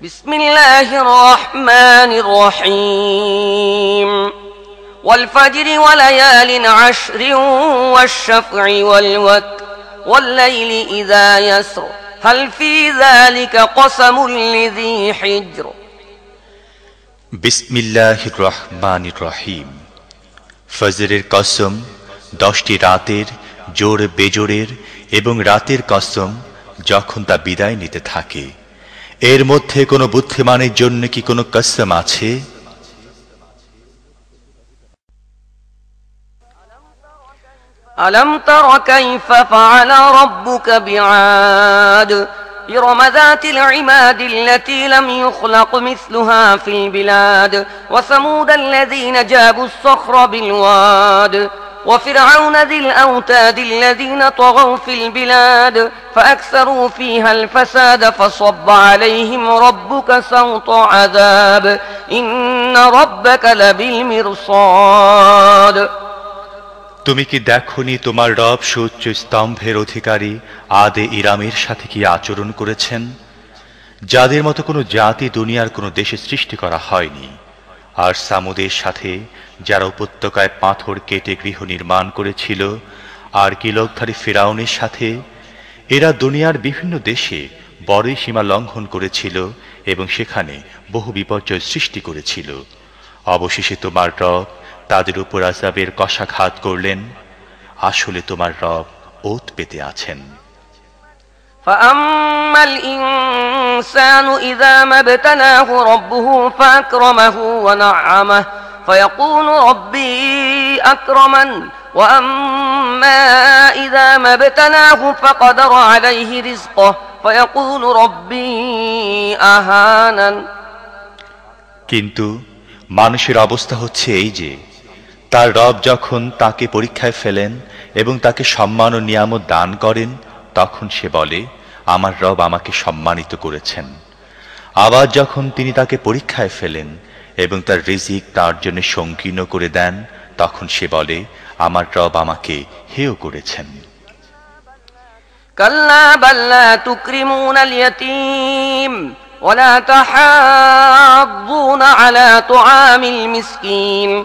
بسم الله الرحمن الرحيم والفجر وليال عشر والشفع والوتر والليل إذا يسر هل في ذلك قسم لذي حجر বিসমিল্লাহ রহমান রহিম ফজরের কসম দশটি রাতের জোর বেজোরের এবং রাতের কসম যখন তা বিদায় নিতে থাকে এর মধ্যে কোনো বুদ্ধিমানের জন্য কি কোনো কসম আছে ألم تر كيف فعل ربك بعاد إرم ذات العماد التي لم يخلق مثلها في البلاد وثمود الذين جابوا الصخر بالواد وفرعون ذي الأوتاد الذين طغوا في البلاد فأكثروا فيها الفساد فصب عليهم ربك سوط عذاب إن ربك لبالمرصاد তুমি কি দেখনি তোমার রব সূর্য স্তম্ভের অধিকারী আদে ইরামের সাথে কি আচরণ করেছেন যাদের মতো কোনো জাতি দুনিয়ার কোনো দেশে সৃষ্টি করা হয়নি আর সামুদের সাথে, যারা উপত্যকায় পাথর কেটে গৃহ নির্মাণ করেছিল, আর কিলকধারী ফেরাউনের সাথে, এরা দুনিয়ার বিভিন্ন দেশে বড়ই সীমা লঙ্ঘন করেছিল এবং সেখানে বহু বিপর্যয় সৃষ্টি করেছিল। অবশেষে তোমার রব তাদের উপর আজাবের কষাঘাত করলেন। আসলে তোমার রব ওত পেতে আছেন। فأما الإنسان إذا ما ابتلاه ربه فأكرمه ونعمه فيقول ربي أكرمن وأما إذا ما ابتلاه فقدر عليه رزقه فيقول ربي أهانن কিন্তু মানুষের অবস্থা হচ্ছে এই যে তার রব যখন তাকে পরীক্ষায় ফেলেন এবং তাকে সম্মান ও নিয়ামত দান করেন তখন সে বলে আমার রব আমাকে সম্মানিত করেছেন আবার যখন তিনি তাকে পরীক্ষায় ফেলেন এবং তার রিজিক তার জন্য সংকীর্ণ করে দেন তখন সে বলে আমার রব আমাকে হেয় করেছেন كلا بل لا تكرمون اليتيم ولا تحاضون على طعام المسكين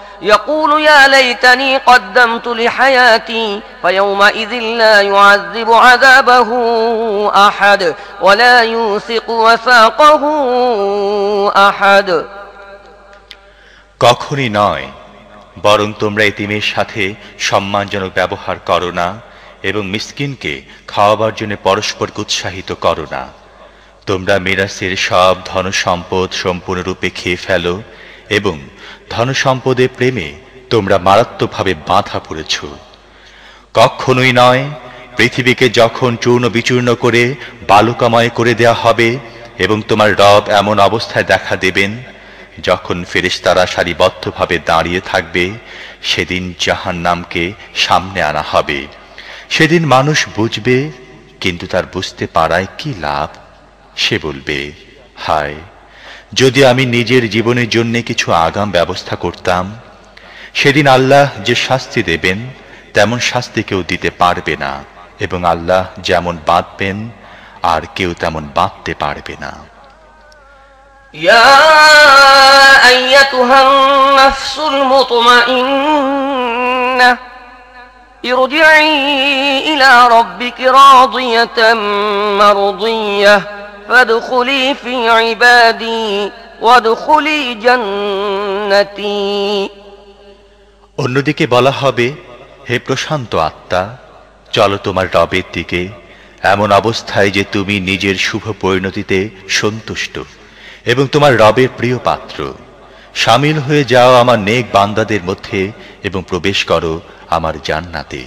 يقول يا ليتني قدمت لحياتي فيومئذ لا يعذب عذابه أحد ولا يوثق وثاقه أحد কখনই নয় বরং তোমরা এতিমের সাথে সম্মানজনক ব্যবহার করো না এবং মিসকিনকে খাওয়াবার জন্য পরস্পরকে উৎসাহিত করো না তোমরা মিরাসের সব ধন সম্পদ সম্পূর্ণরূপে খেয়ে ফেলো এবং ধনসম্পদে প্রেমে তোমরা মারাত্মকভাবে বাঁধা পড়েছ। কখনোই নয়, পৃথিবীকে যখন চূর্ণ বিচূর্ণ করে বালুকাময় করে দেয়া হবে এবং তোমার রব এমন অবস্থায় দেখা দেবেন যখন ফেরেশতারা সারিবদ্ধভাবে দাঁড়িয়ে থাকবে, সেদিন জাহান নামকে সামনে আনা হবে। সেদিন মানুষ বুঝবে, কিন্তু তার বুঝতে পারায় কি লাভ? সে বলবে, হায় যদি আমি নিজের জীবনের জন্য কিছু আগাম ব্যবস্থা করতাম সেদিন আল্লাহ যে শাস্তি দেবেন তেমন শাস্তি কেউ দিতে পারবে না এবং আল্লাহ যেমন বাঁধবেন আর কেউ তেমন বাঁধতে পারবে না يا أيتها النفس المطمئنة ارجعي إلى ربك راضية مرضية فادخلي في عبادي وادخلي جنتي অন্যদিকে বলা হবে হে প্রশান্ত আত্মা চলো তোমার রবের দিকে এমন অবস্থায় যে তুমি নিজের শুভ পরিণতিতে সন্তুষ্ট এবং তোমার রবের প্রিয় পাত্র সামিল হয়ে যাও আমার নেক বান্দাদের মধ্যে এবং প্রবেশ করো আমার জান্নাতে